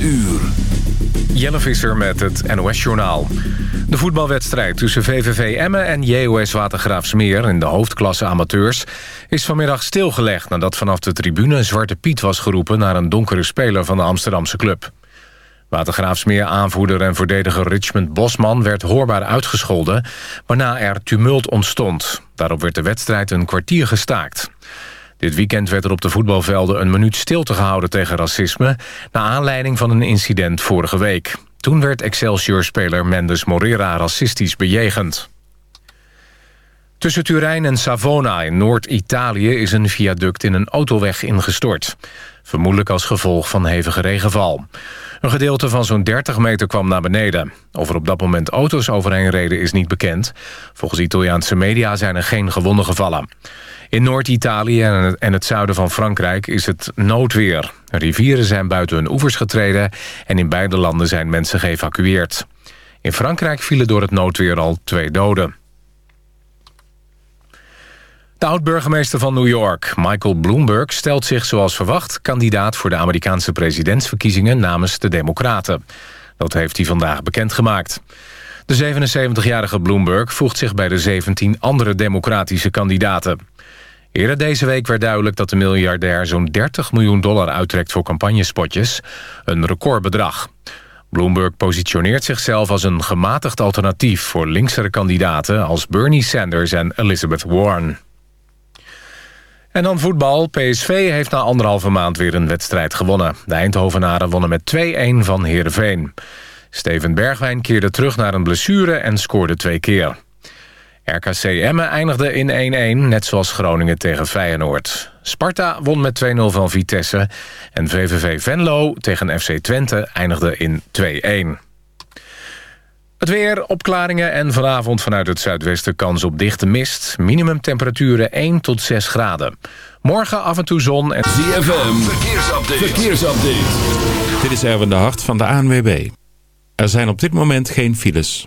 uur. Jelle Visser met het NOS-journaal. De voetbalwedstrijd tussen VVV Emmen en JOS Watergraafsmeer... in de hoofdklasse amateurs is vanmiddag stilgelegd... nadat vanaf de tribune Zwarte Piet was geroepen... naar een donkere speler van de Amsterdamse club. Watergraafsmeer aanvoerder en verdediger Richmond Bosman... werd hoorbaar uitgescholden, waarna er tumult ontstond. Daarop werd de wedstrijd een kwartier gestaakt. Dit weekend werd er op de voetbalvelden een minuut stilte gehouden tegen racisme... na aanleiding van een incident vorige week. Toen werd Excelsior-speler Mendes Morera racistisch bejegend. Tussen Turijn en Savona in Noord-Italië is een viaduct in een autoweg ingestort. Vermoedelijk als gevolg van hevige regenval. Een gedeelte van zo'n 30 meter kwam naar beneden. Of er op dat moment auto's overheen reden is niet bekend. Volgens Italiaanse media zijn er geen gewonden gevallen. In Noord-Italië en het zuiden van Frankrijk is het noodweer. Rivieren zijn buiten hun oevers getreden... en in beide landen zijn mensen geëvacueerd. In Frankrijk vielen door het noodweer al twee doden. De oud-burgemeester van New York, Michael Bloomberg... stelt zich zoals verwacht kandidaat voor de Amerikaanse presidentsverkiezingen... namens de Democraten. Dat heeft hij vandaag bekendgemaakt. De 77-jarige Bloomberg voegt zich bij de 17 andere democratische kandidaten. Eerder deze week werd duidelijk dat de miljardair zo'n 30 miljoen dollar uittrekt voor campagnespotjes. Een recordbedrag. Bloomberg positioneert zichzelf als een gematigd alternatief voor linksere kandidaten als Bernie Sanders en Elizabeth Warren. En dan voetbal. PSV heeft na anderhalve maand weer een wedstrijd gewonnen. De Eindhovenaren wonnen met 2-1 van Heerenveen. Steven Bergwijn keerde terug naar een blessure en scoorde twee keer. RKC Emmen eindigde in 1-1, net zoals Groningen tegen Feyenoord. Sparta won met 2-0 van Vitesse. En VVV Venlo tegen FC Twente eindigde in 2-1. Het weer, opklaringen en vanavond vanuit het zuidwesten kans op dichte mist. Minimumtemperaturen 1 tot 6 graden. Morgen af en toe zon en... ZFM, verkeersupdate. verkeersupdate. Dit is Erwin de Hart van de ANWB. Er zijn op dit moment geen files.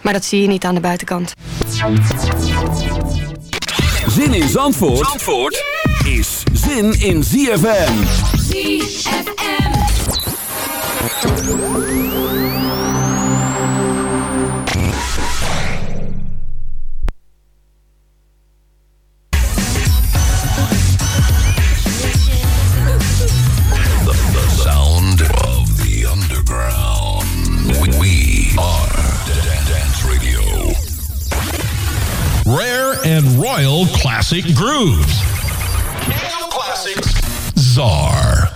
Maar dat zie je niet aan de buitenkant. Zin in Zandvoort, Zandvoort is zin in ZFM. ZFM. Rare and Royal Classic Grooves. Classics. Czar.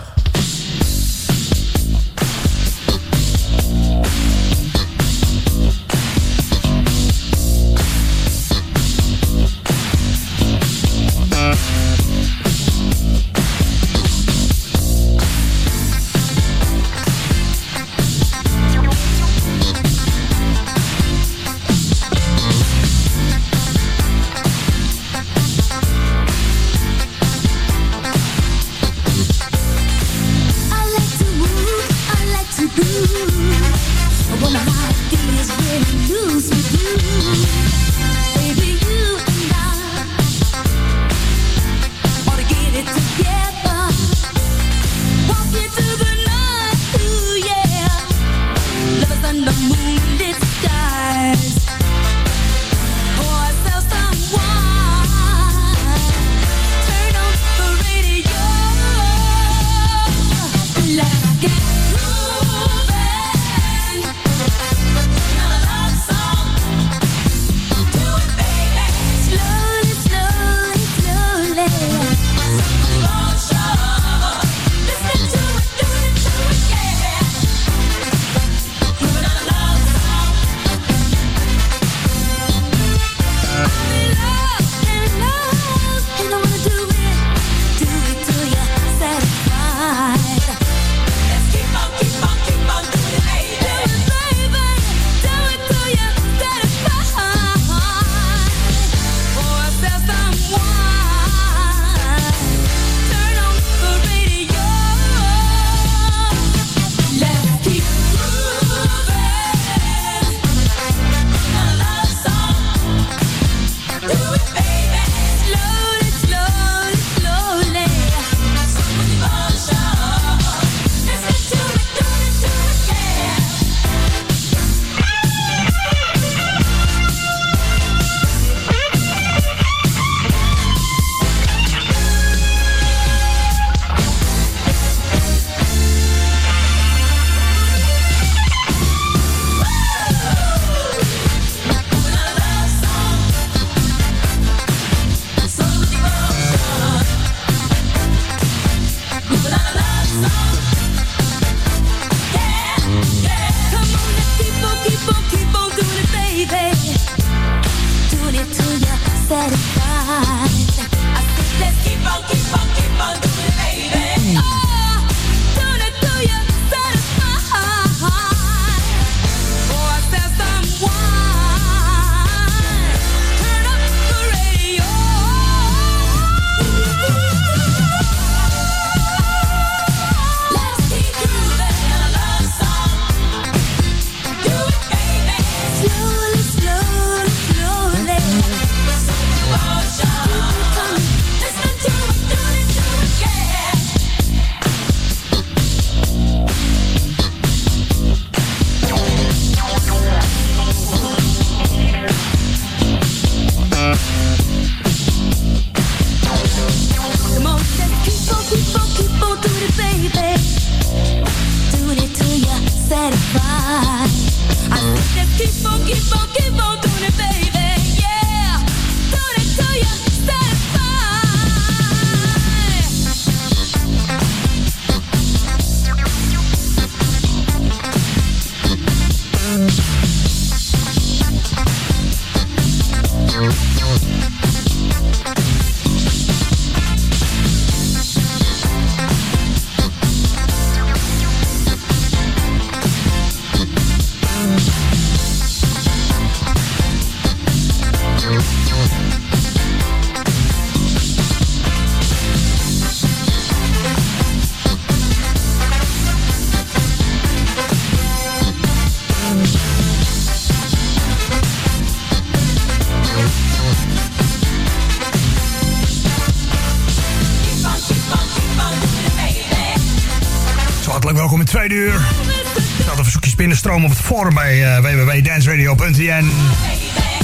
Binnenstromen op het forum bij uh, www.danceradio.nl.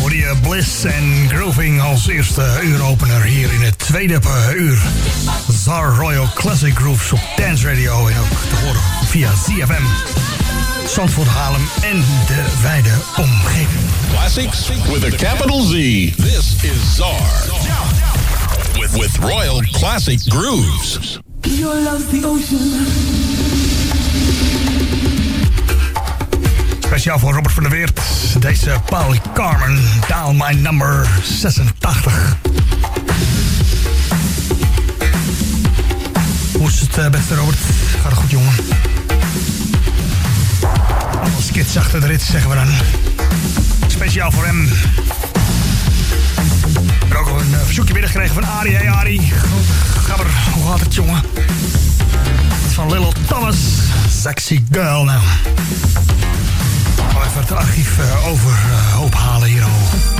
Hoor je Bliss en Grooving als eerste uuropener hier in het tweede uur. Zar Royal Classic Grooves op Dance Radio en ook te horen via ZFM. Zandvoort Haarlem en de wijde omgeving. Classics with a capital Z. This is Zar. With, with Royal Classic Grooves. Your love's the ocean. Speciaal voor Robert van der Weert. Deze Paul Carmen, Dial My Number 86. Hoe is het, eh, beste Robert? Gaat het goed, jongen? Alle kids achter de rit, zeggen we dan. Speciaal voor hem. Ik heb ook een uh, verzoekje binnengekregen van Ari. Hey Ari, gabber, hoe gaat het, jongen? Van Little Thomas, Sexy Girl nou even het archief uh, overhoop halen hier al.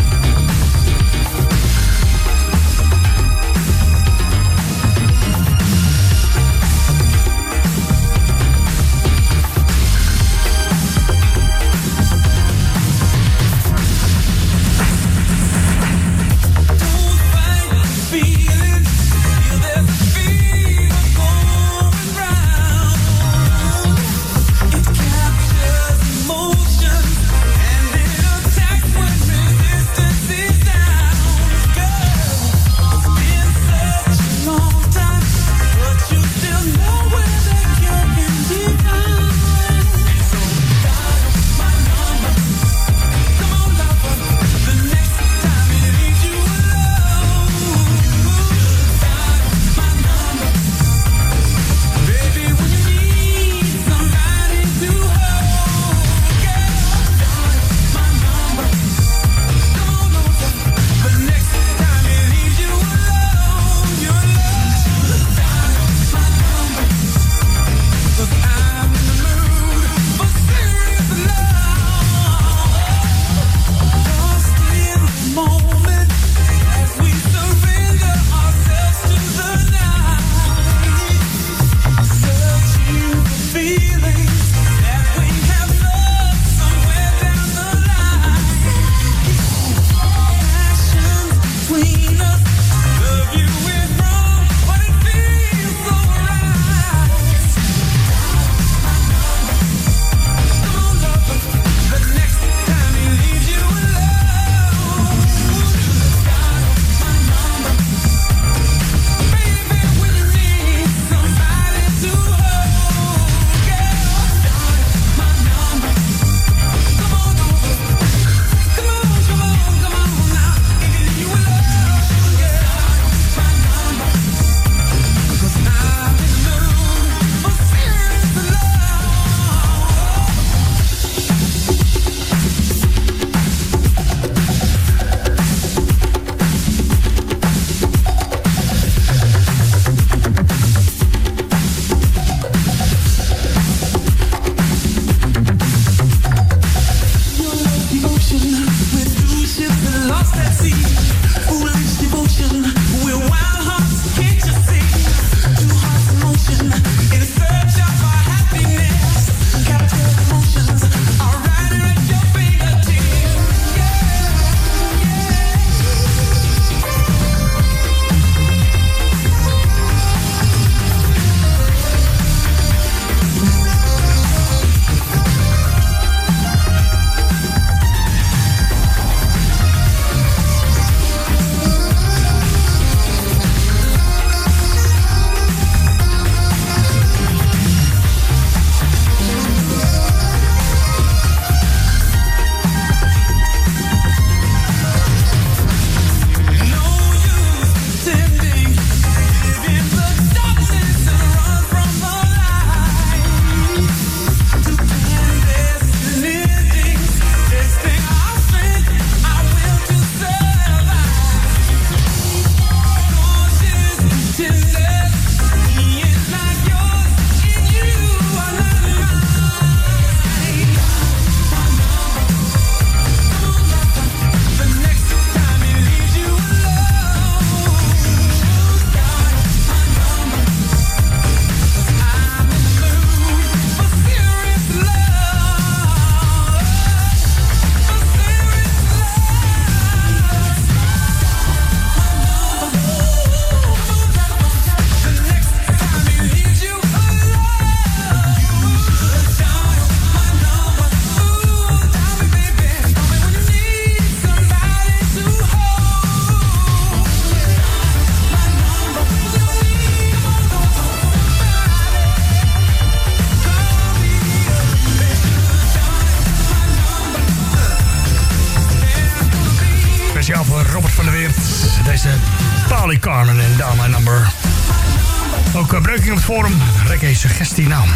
Reggae suggestie nou.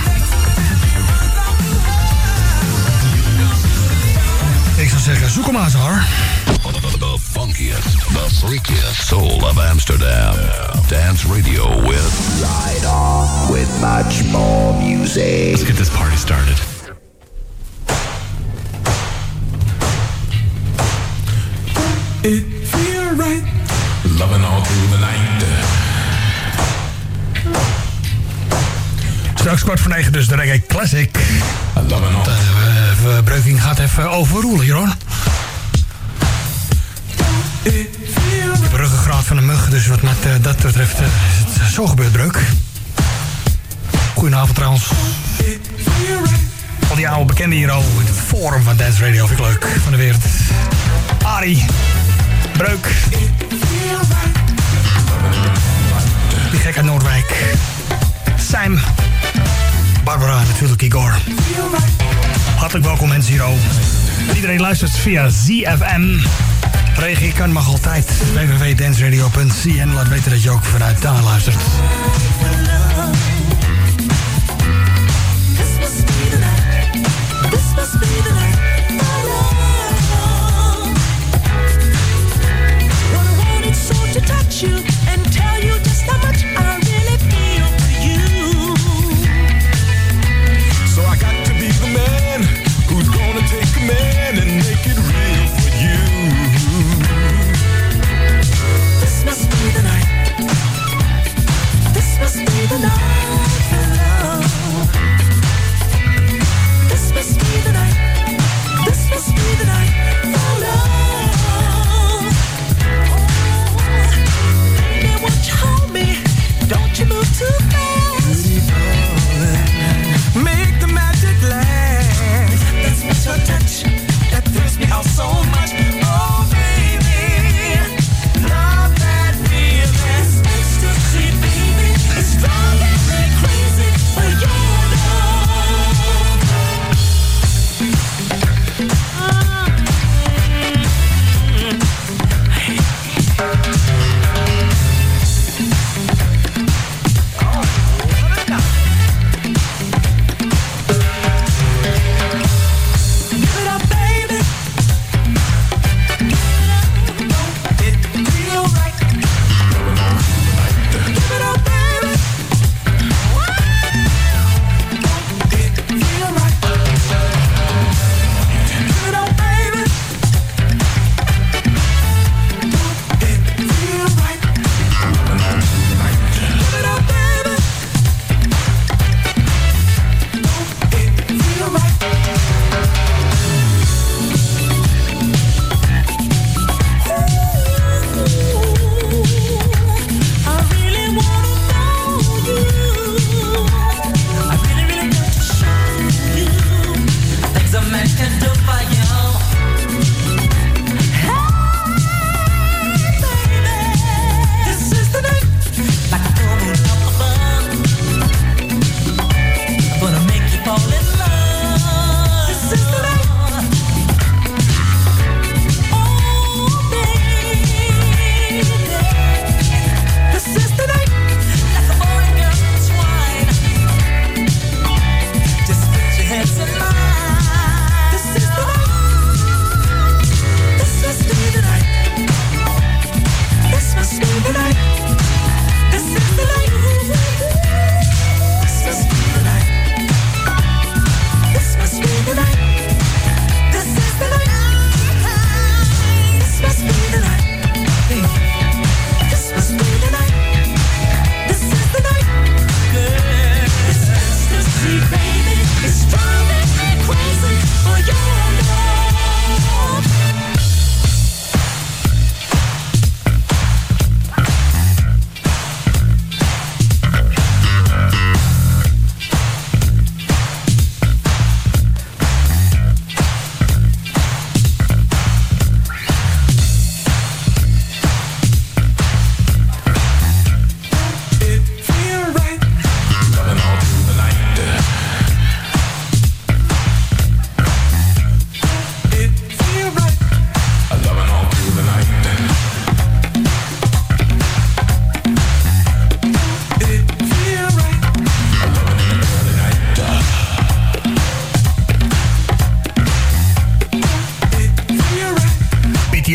Ik zou zeggen, zoek hem maar hoor. The funkiest, the freakiest soul of Amsterdam. Dance radio with Ride on with much more music. Let's get this party started. Straks kwart voor negen dus de Reggae Classic. Loving all. Uh, uh, Breuking gaat even overroelen hier hoor. De ruggengraat van de mug, dus wat met uh, dat betreft uh, is het zo gebeurt breuk. Goedenavond trouwens. Al die oude bekenden hier al in het forum van Dance Radio vind ik leuk van de wereld. Arie, Breuk, die gek uit Noordwijk. Sam, Barbara natuurlijk Igor. Hartelijk welkom mensen hier. Iedereen luistert via ZFM. Reageer kan mag altijd. www.danceradio.cn Laat weten dat je ook vanuit daar luistert.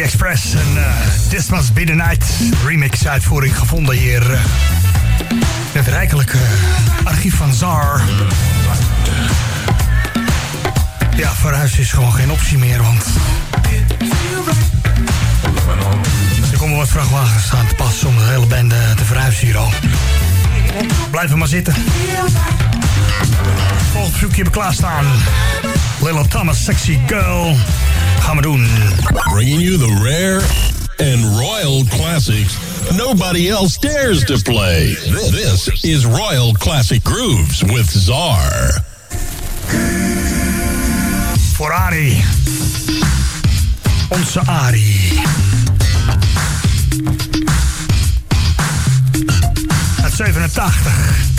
Express en uh, This Must Be Night remix uitvoering gevonden hier. Uh, het rijkelijke archief van Zar. Ja, verhuizen is gewoon geen optie meer, want... Er komen wat vrachtwagens aan te pas om de hele band te verhuizen hier al. Blijf maar zitten. Volgend verzoekje hebben klaarstaan. Little Thomas, Sexy Girl. Doen. Bringing you the rare and royal classics nobody else dares to play. This is Royal Classic Grooves with Czar. Voor Ari. Onze Ari. Uit 87.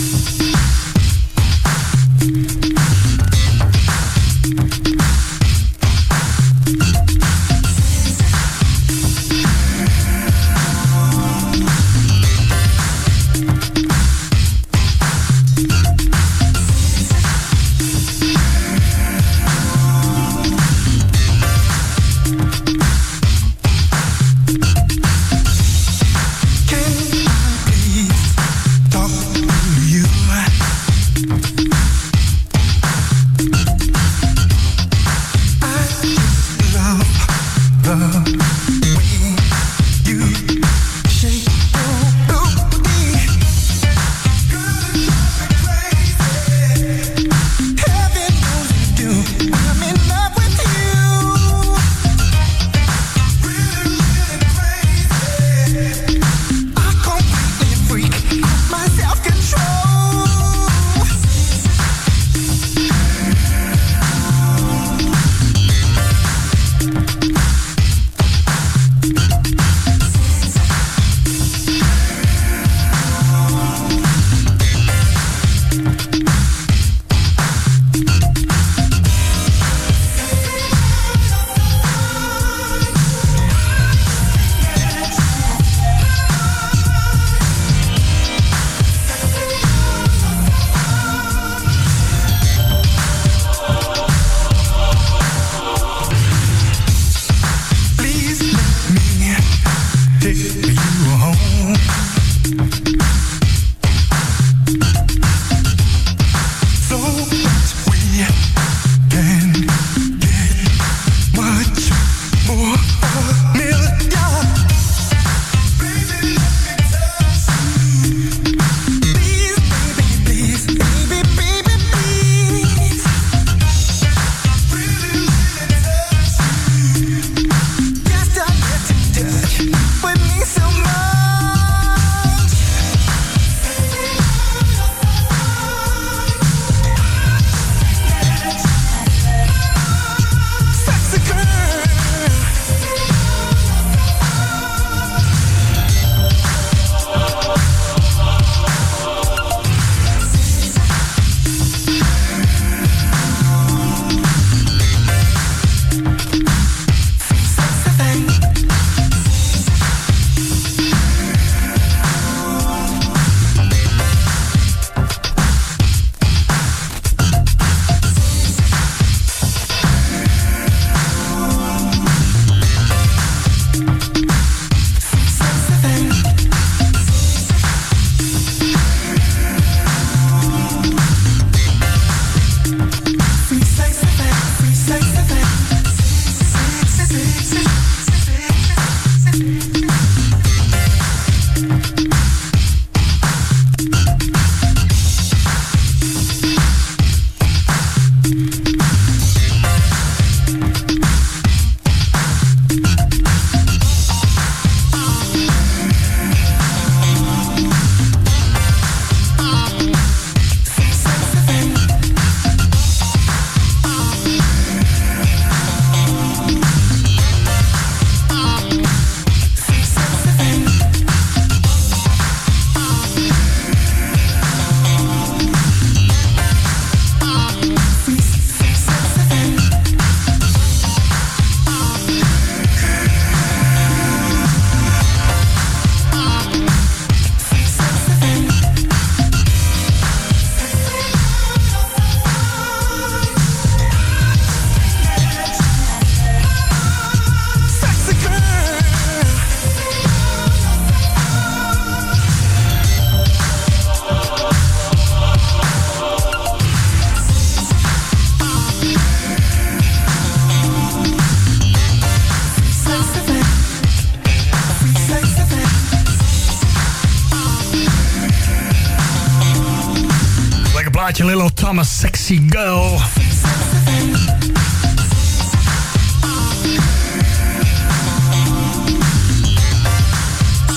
Lilo Thomas, Sexy Girl.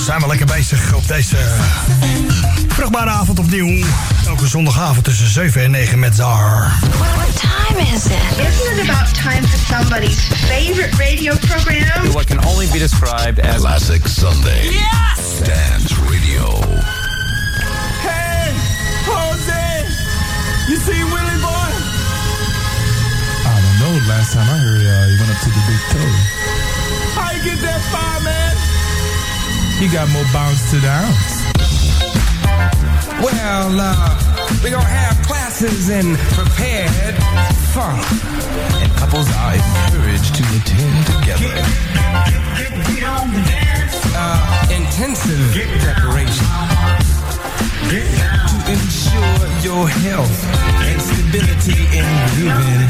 Zijn we lekker bezig op deze vruchtbare avond opnieuw. Elke zondagavond tussen 7 en 9 met Zar. What time is it? Isn't it about time for somebody's favorite radio program? What can only be described as Classic Sunday. Yes! Dance Radio. Hey, Jose! You see Willie boy? I don't know. Last time I heard, uh, he went up to the big toe. How you get that far, man? He got more bounce to the ounce. Well, uh, we're gonna have classes in prepared funk. And couples are encouraged to attend together. Get, get, get, Uh, intensive preparation. To ensure your health and stability in grooving.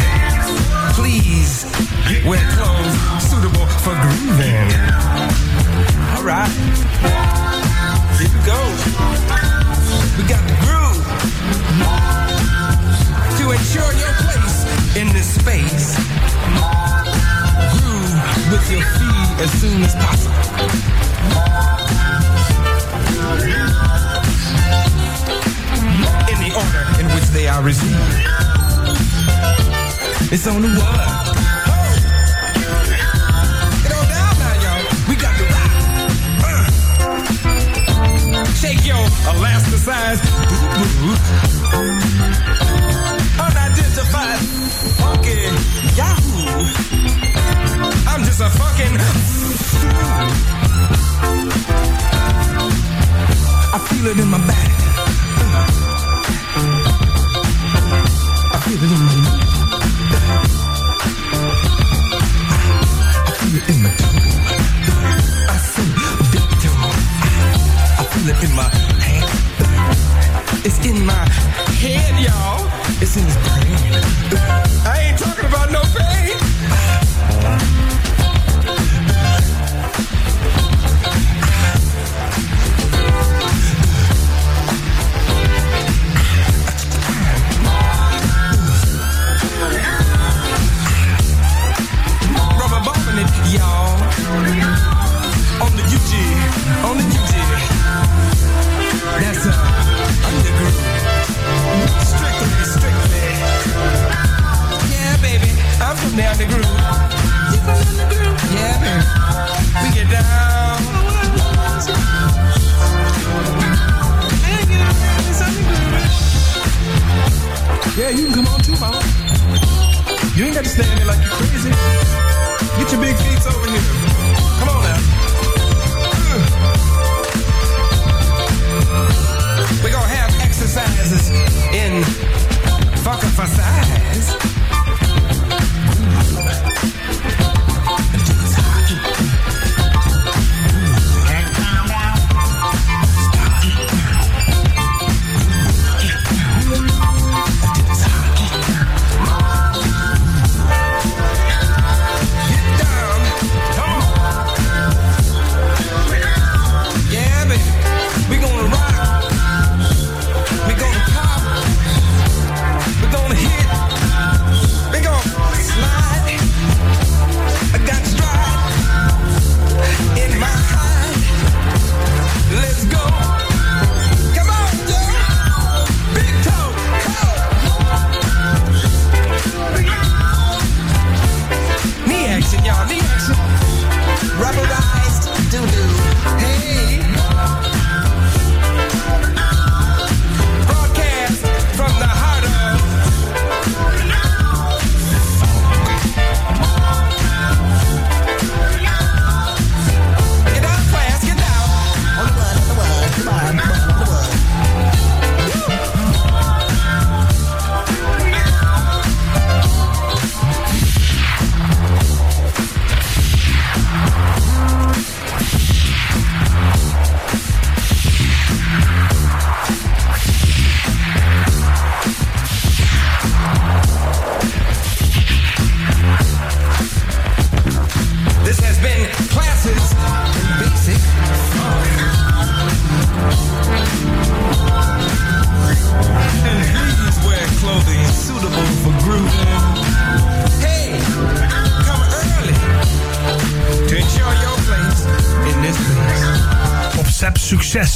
Please wear clothes suitable for grooving. All right. Here we go. We got the groove to ensure your place in this space. Groove with your feet as soon as possible. In the order in which they are received. It's on the one. Get on down now, y'all. We got the rock. Uh. Shake your elasticized boo-boo. Unidentified funky yahoo. I'm just a fucking fool. I feel it in my back.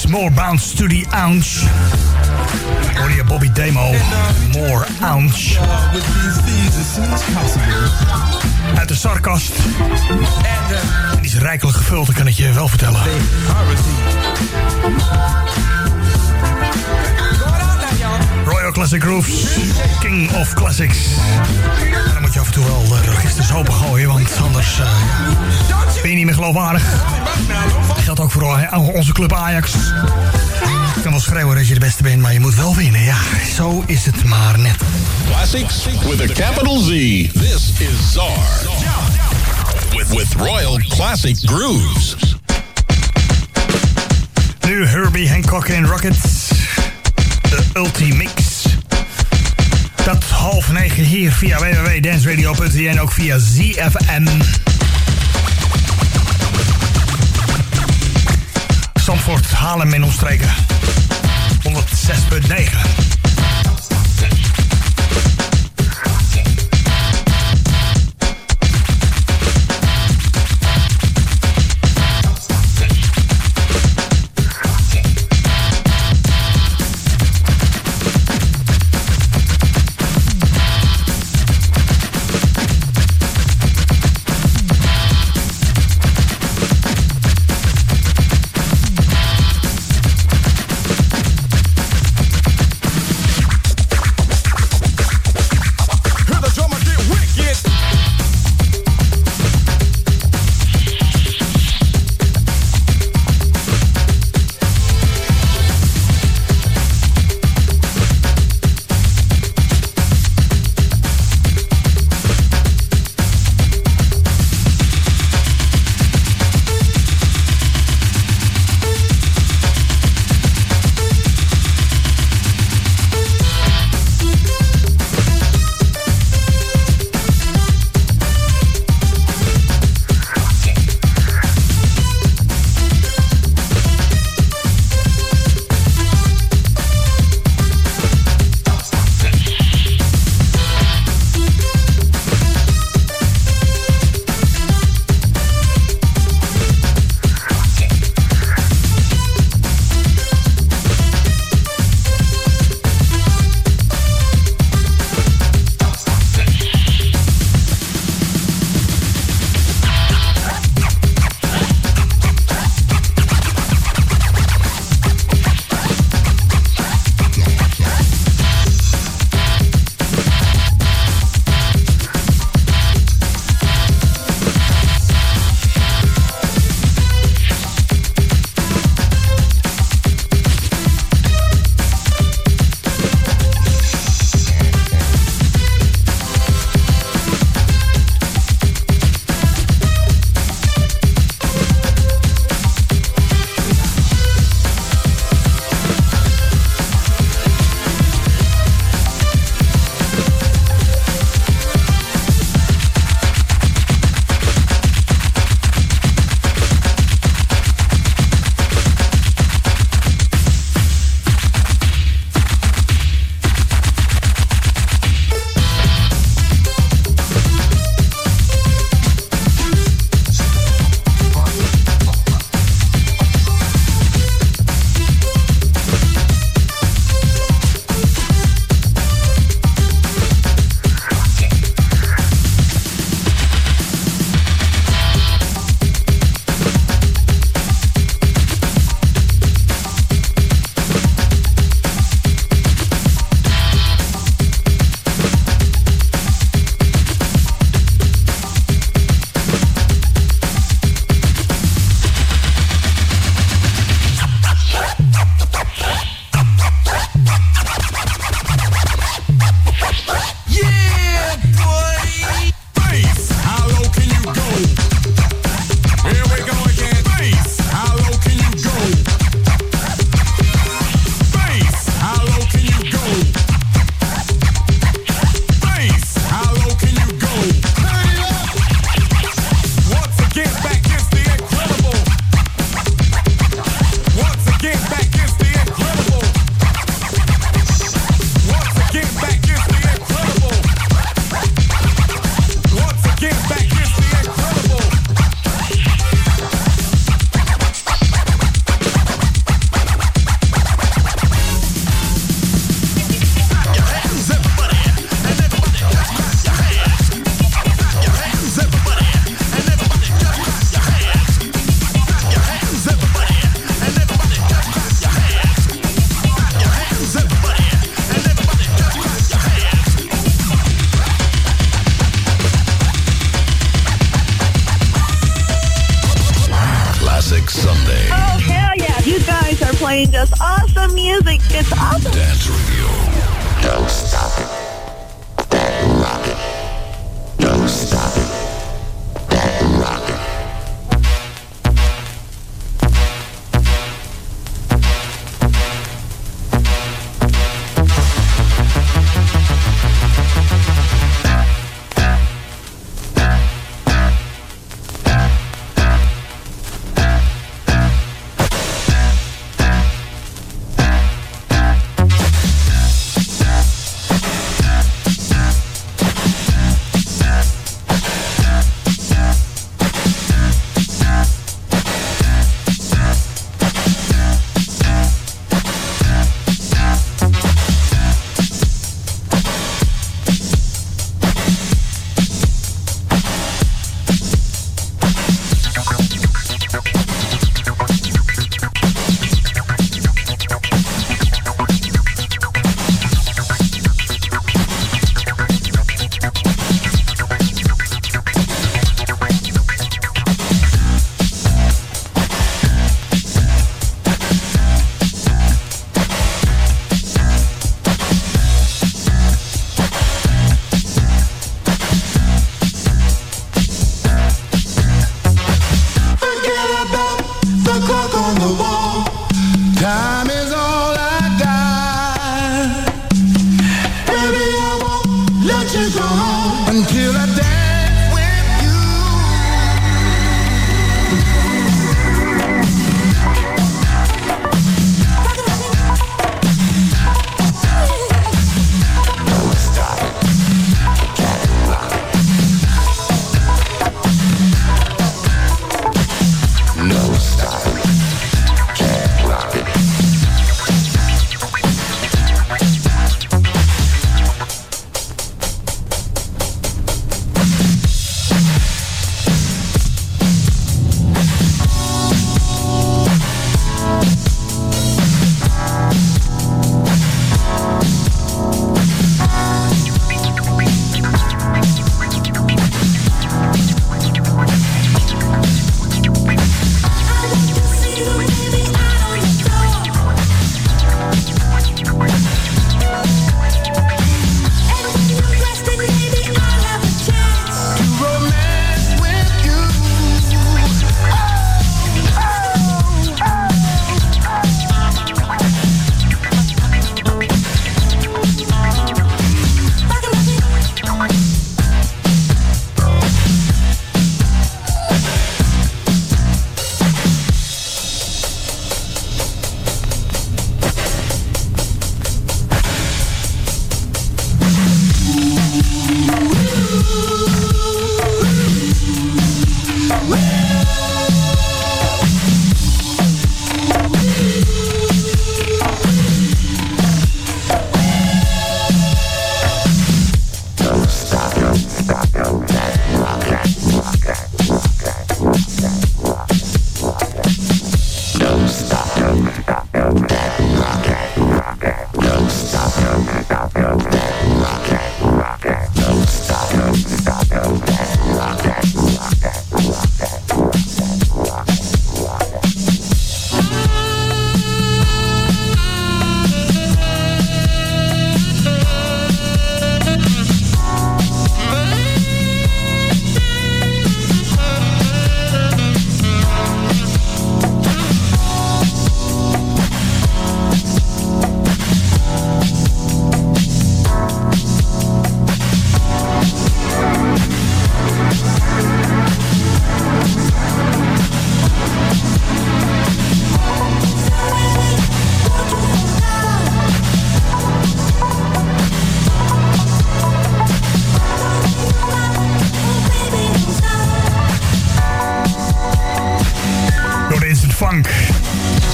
More Bounce to the Ounce. Hoor je Bobby Demo, More Ounce. Uit de Sarkast. Die is rijkelijk gevuld, dat kan ik je wel vertellen. Royal Classic Grooves, King of Classics. En dan moet je af en toe wel de registers opengooien, want anders eh, ben je niet meer geloofwaardig. Dat geldt ook voor eh, onze club Ajax. Je kan wel schreeuwen dat je de beste bent, maar je moet wel winnen. Ja, zo is het maar net. Classics with a capital Z. This is Czar. With, with Royal Classic Grooves. Nu Herbie Hancock en Rockets. Ultimix. Dat half negen hier via www.danceradio.nl en ook via ZFM. Zandvoort, Haarlem en omstreken. 106.9.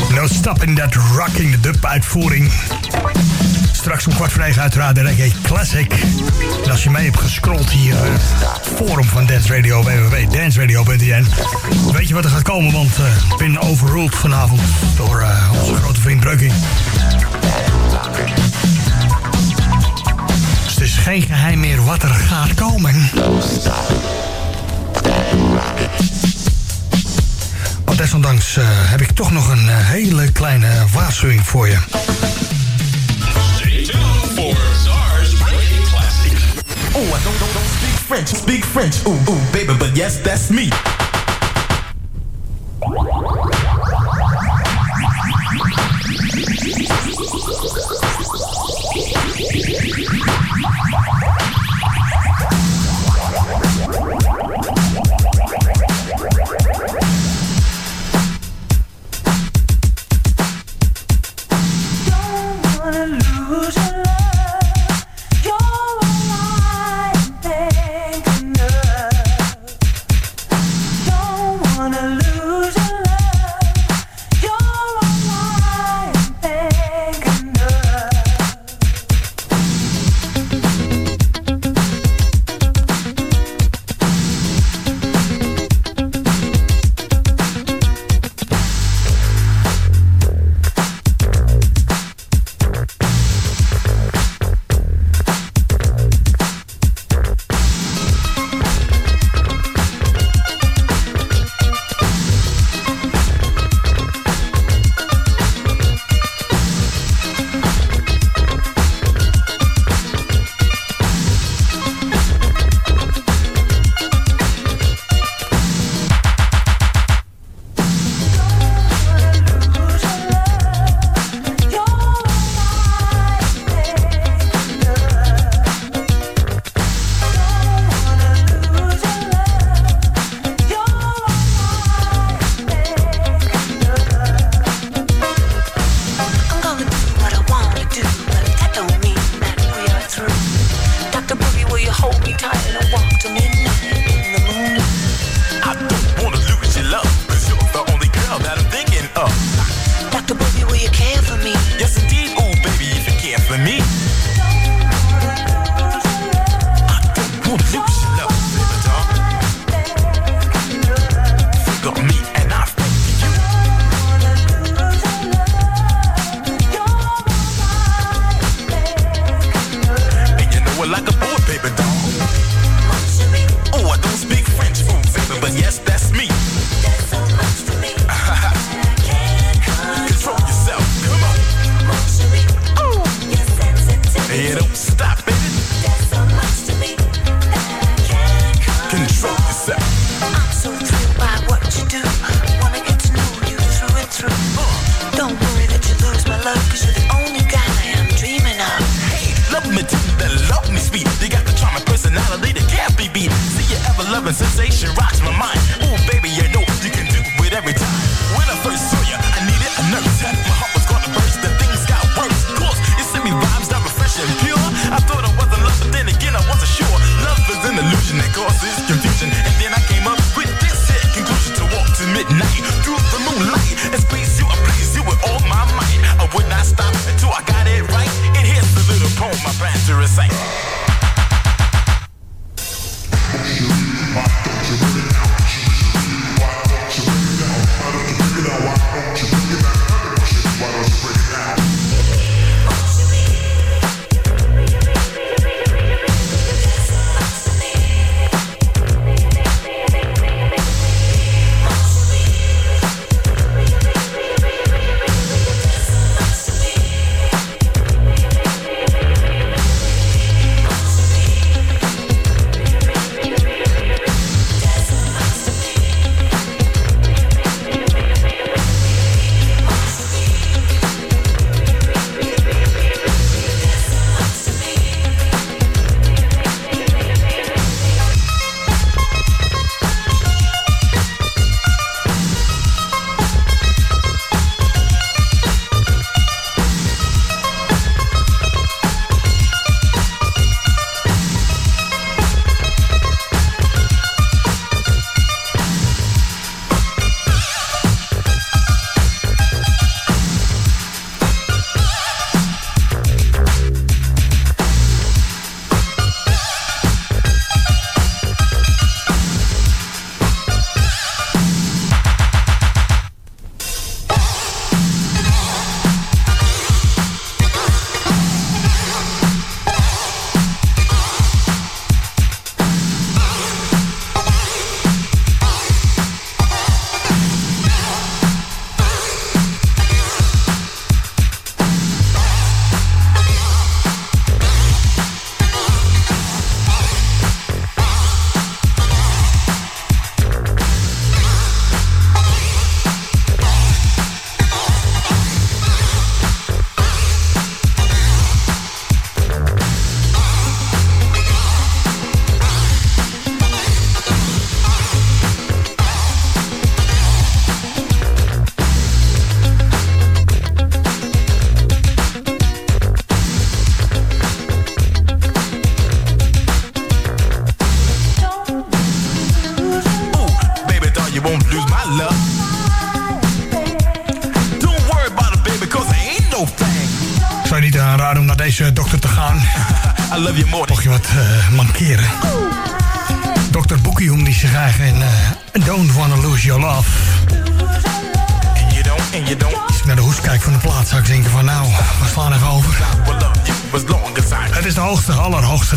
No Stop in That Rocking, de dub-uitvoering. Straks om kwart voor negen uiteraard de Reggae Classic. En als je mee hebt gescrolld hier, eh, het forum van Dance Radio, www.danceradio.nl. Weet je wat er gaat komen, want eh, ik ben overruled vanavond door eh, onze grote vriend Breuking. Dus het is geen geheim meer wat er gaat komen desondanks uh, heb ik toch nog een uh, hele kleine waarschuwing voor je. Stay tuned for SARS Breaking Classic. Oh, I don't, don't, don't speak French, speak French. Ooh, ooh, baby, but yes, that's me.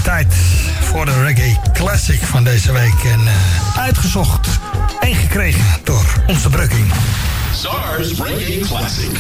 tijd voor de Reggae Classic van deze week. En eh, uitgezocht en gekregen door onze brukking. SARS Reggae Classic.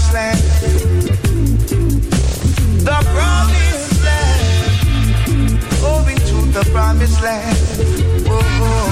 promised land. The promised land. To the promised land. Oh, oh.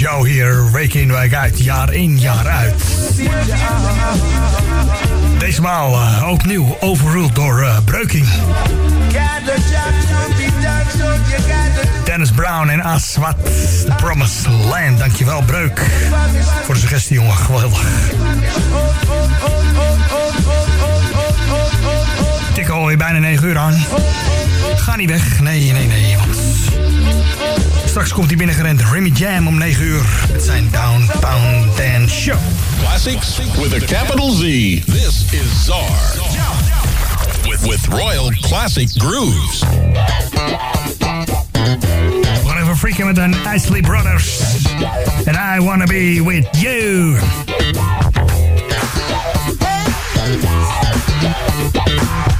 Show hier. Week in, week uit, jaar in, jaar uit. Deze maal uh, ook nieuw, overruled door uh, Breuking. Dennis Brown en Aswat, The Promised Land. Dankjewel, Breuk. Voor de suggestie, jongen. Geweldig. Tik alweer bijna 9 uur aan. Ga niet weg. Nee, nee, nee. Want straks komt hij binnengerend. Remy Jam om 9 uur. Het zijn Downtown Dance Show. Classics with a capital Z. This is Czar. With, with Royal Classic Grooves. We're even freaking with the Isley Brothers. And I wanna be with you. Yeah.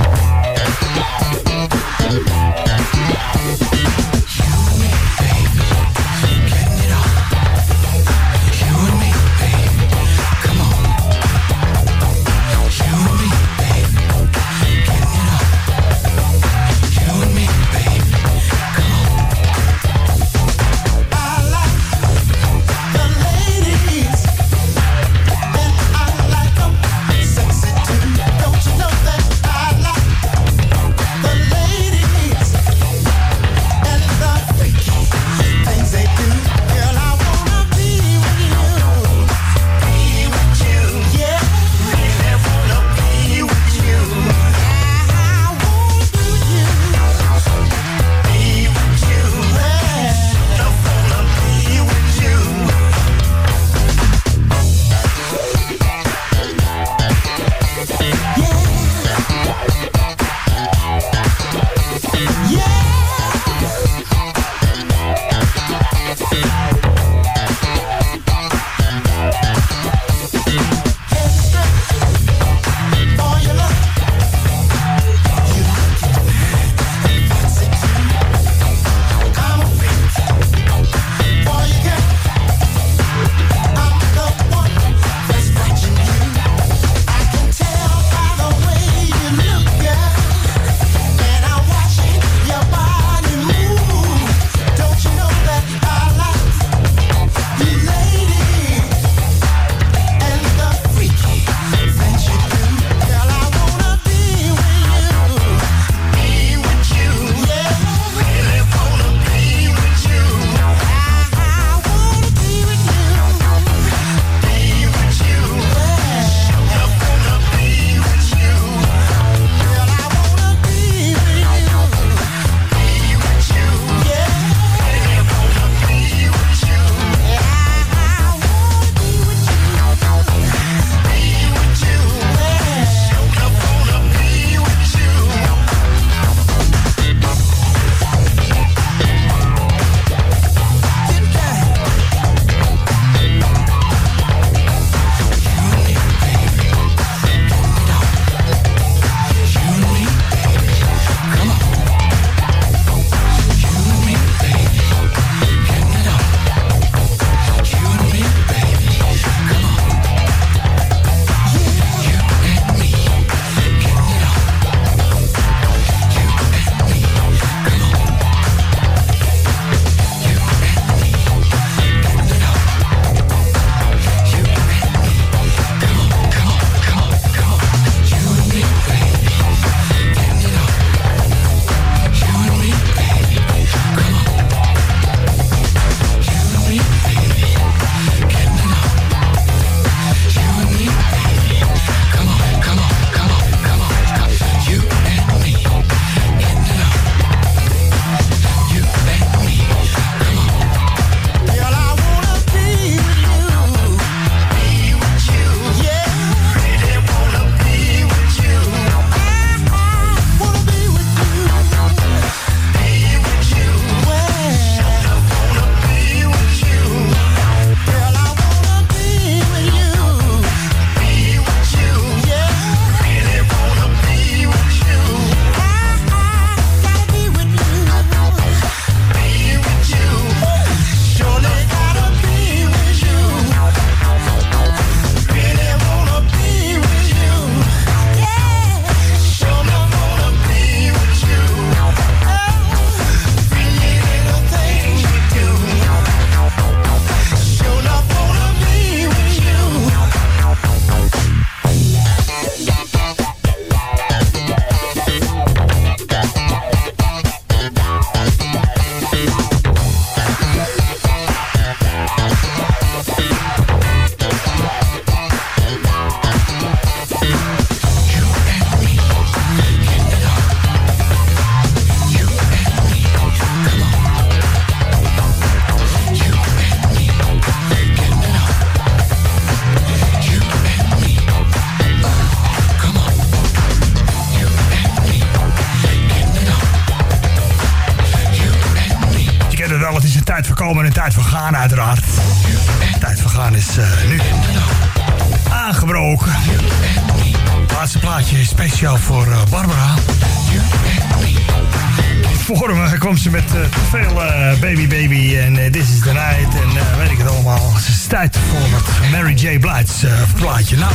Ze met eh, veel eh, Baby Baby en eh, This is the Night en weet ik het allemaal. Het is tijd voor het Mary J. Blige's plaatje. Nou,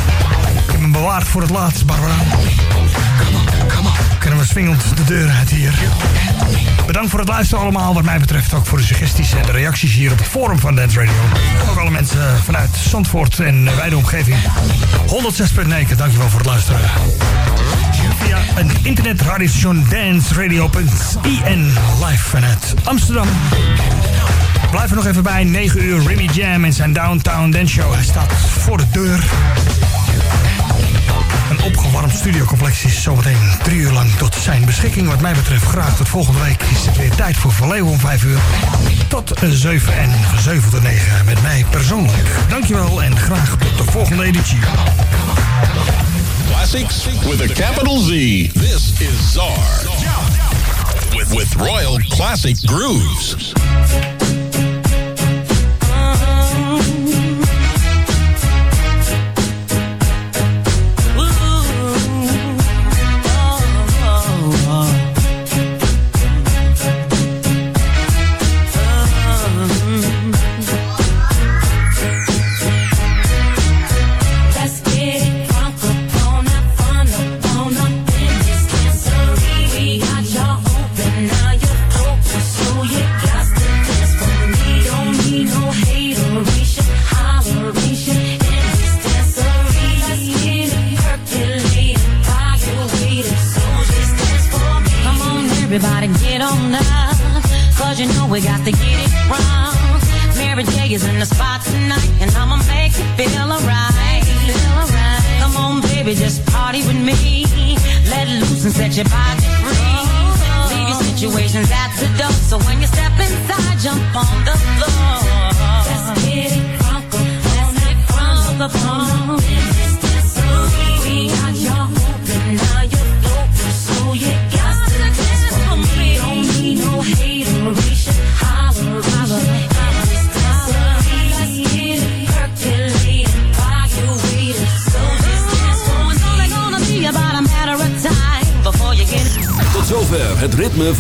ik heb hem bewaard voor het laatst, Barbara. Kunnen we swingend de deur uit hier. Bedankt voor het luisteren allemaal. Wat mij betreft ook voor de suggesties en de reacties hier op het forum van Dance Radio. Ook alle mensen vanuit Zandvoort en wijde omgeving. 106.9, dankjewel voor het luisteren. Via een internetradiostation danceradio.in live vanuit Amsterdam. Blijf er nog even bij, 9 uur Remy Jam en zijn Downtown Dance Show. Hij staat voor de deur. Een opgewarmd studiocomplex is zometeen drie uur lang tot zijn beschikking. Wat mij betreft graag tot volgende week is het weer tijd voor Vallejo om 5 uur. Tot 7 en 7 tot 9 met mij persoonlijk. Dankjewel en graag tot de volgende editie. Classics with a capital Z. This is Czar. With, with Royal Classic Grooves.